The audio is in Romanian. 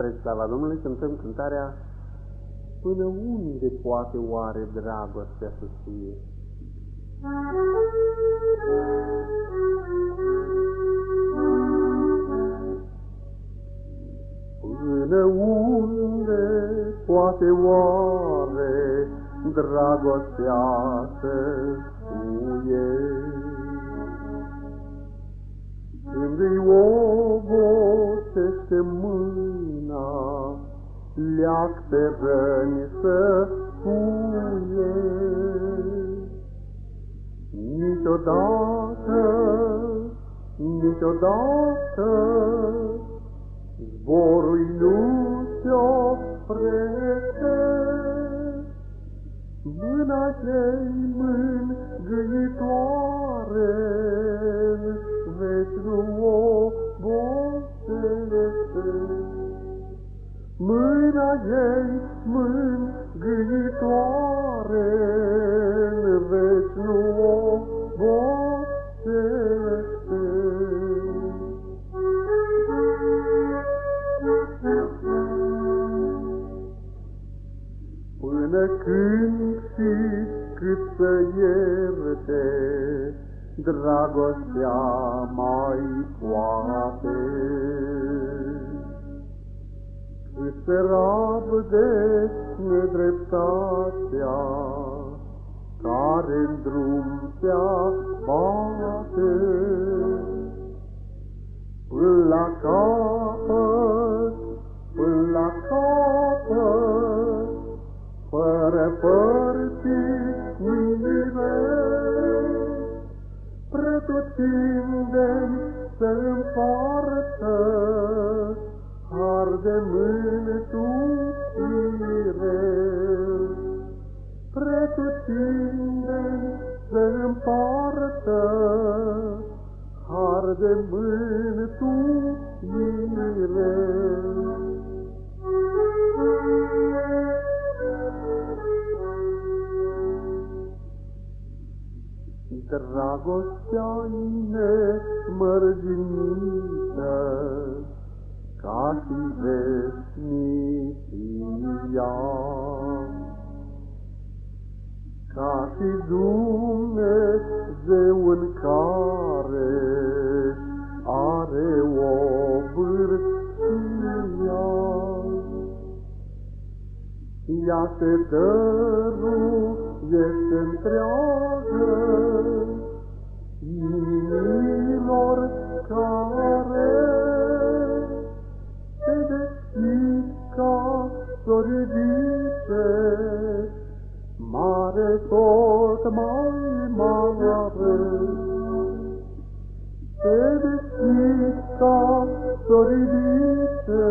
Spre slava Domnului cântăm cântarea Până unde poate oare dragostea să fie? Până unde poate oare dragostea să fie? Când îi obosește mâna, leac pe răni să puie. Niciodată, niciodată, zborul nu se oprește. Mâna ei Mâna ei mângâitoare, veci nu obosește. Până când și cât să ierte, dragostea mai poate. Cât se rabde nedreptatea, care-n drum se har de mântuire. Dragostea-i nemărginită, ca și veșnicia. Ca și Dumnezeu în care Ea se dăruiește întreagă inimilor care se deschid ca soridice, mare tot mai mare. Se deschid ca soridice,